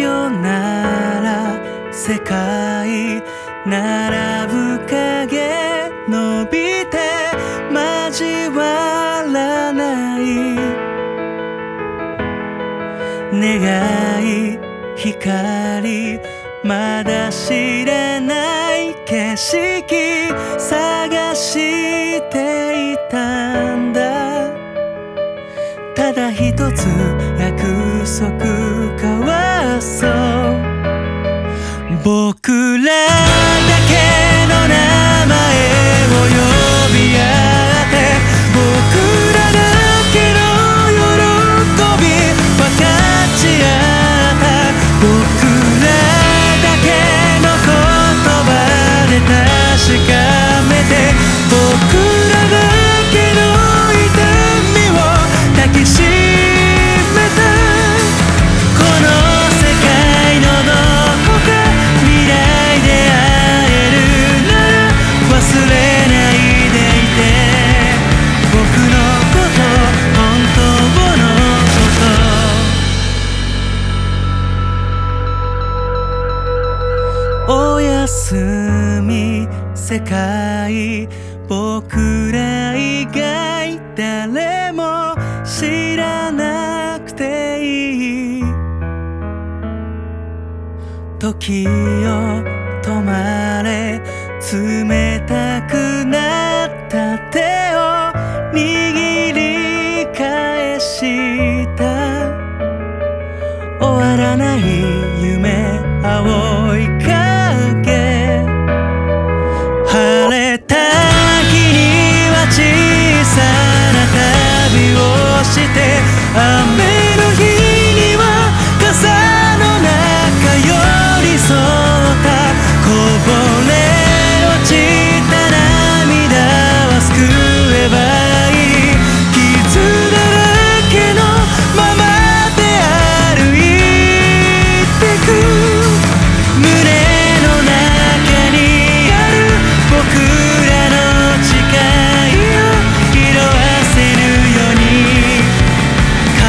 よなら世界並ぶ影伸びて交わらない。願い光まだ知らない景色探し僕霞世界僕ら以外誰も知らなくていい。時を止まれ冷たく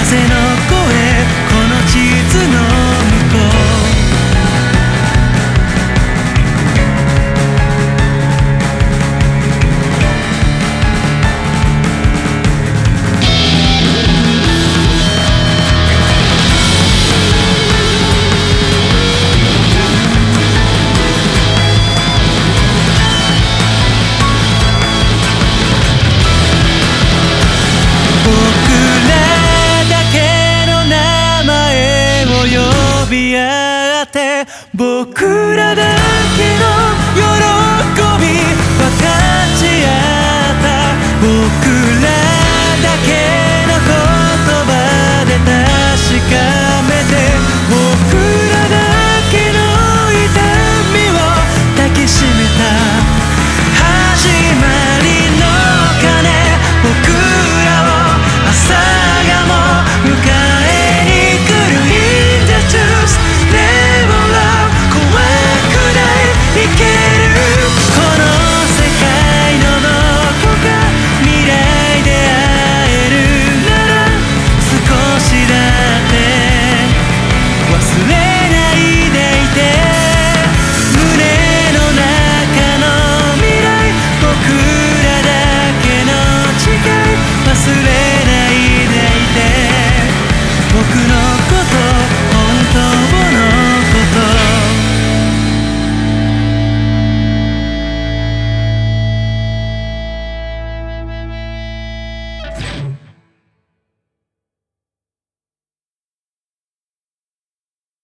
風のって僕らだけの喜び分かち合った僕ら